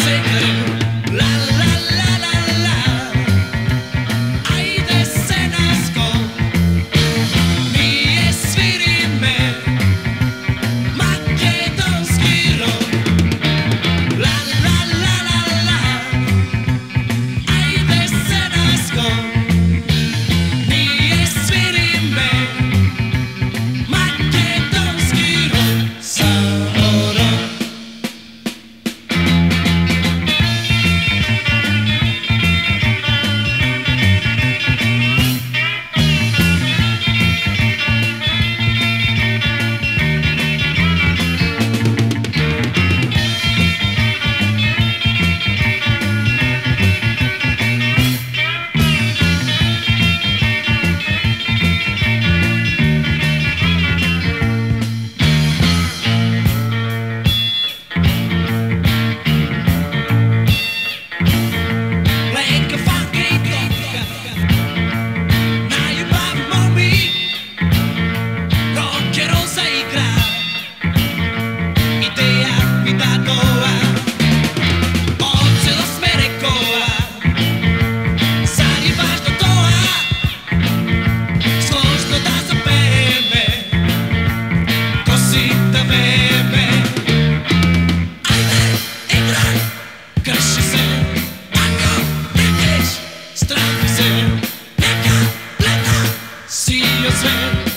sick his hand.